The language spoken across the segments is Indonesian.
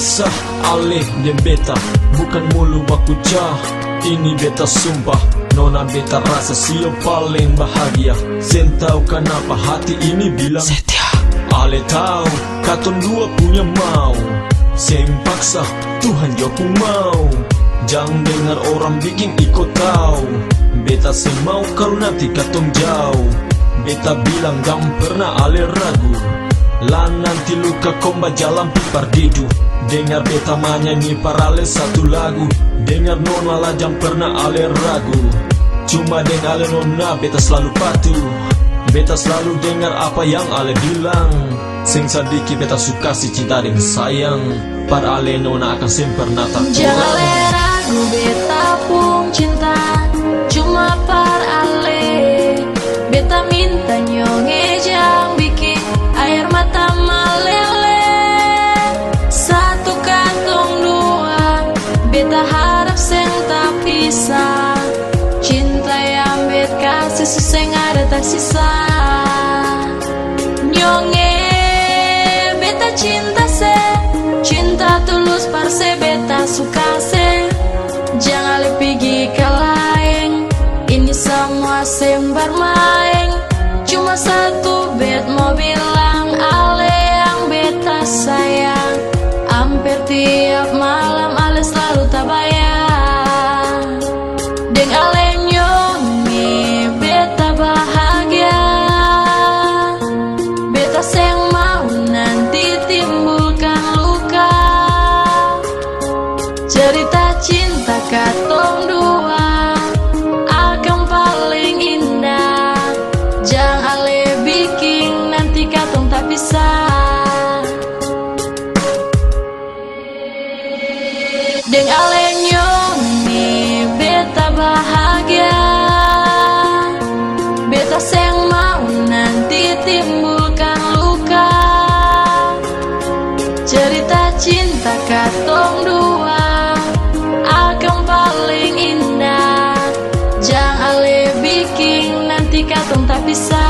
Pisah Alih dan beta Bukan mulu baku jah. Ini beta sumpah Nona beta rasa sio paling bahagia. Sen tahu kenapa hati ini bilang Setia. Ale tahu Katon dua punya mau. Seng paksa Tuhan joku mau. Jangan dengar orang bikin ikut tahu Beta seng mau kalau nanti katon jauh. Beta bilang gam pernah ale ragu Lah nanti luka komba jalan pipar didu. Dengar beta menyanyi parale satu lagu. Dengar nona lah jam pernah ale ragu. Cuma dengan ale nona beta selalu patuh. Beta selalu dengar apa yang ale bilang. Sing sadiki beta suka si cinta dan sayang. Para ale nona akan sempurna tak Jangan le ragu beta Beta harap seng tak pisah. Cinta yang bet kasih suseng ada tak sisa. Nyonge beta cinta se. Cinta tulus parse beta suka se. Jangan le pergi ke lain. Ini semua sembar main. Cuma satu bet mau bilang Ale yang beta sayang. Hampir tiap malam katong dua Akan paling indah. Jangan ale bikin nanti katong tak bisa.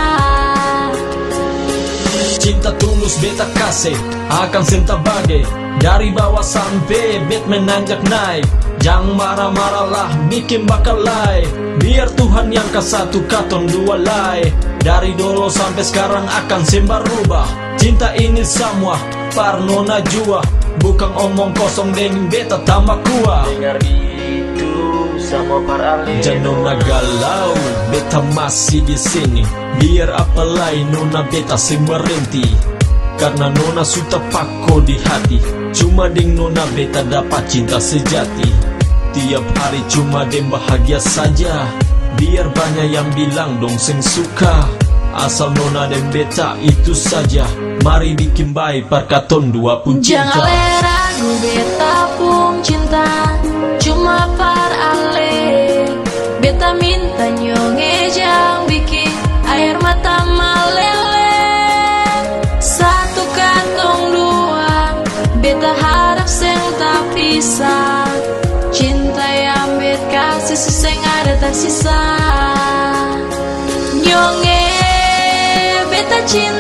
Cinta tulus beta kasih akan senta bagai Dari bawah sampai bet menanjak naik. Jangan marah-marah lah bikin bakal lai Biar Tuhan yang ke satu katon dua lai. Dari dulu sampai sekarang akan sembar rubah. Cinta ini semua parnona jua Bukan omong kosong dengan beta tambah kuat Dengar itu sama para Jangan galau, beta masih di sini. Biar apa lain nona beta sing berhenti. Karena nona sudah pako di hati. Cuma deng nona beta dapat cinta sejati. Tiap hari cuma deng bahagia saja. Biar banyak yang bilang dong sing suka. Asal nona dan beta itu saja. Mari bikin baik perkaton dua pun Jangan cinta. le ragu beta pun cinta. Cuma par ale. Beta minta nyonge jang bikin Air mata meleleh Satu kantong dua Beta harap seng tak pisah Cinta yang bet kasih suseng ada tak sisa. Nyonge beta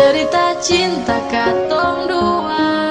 cerita cinta katong dua.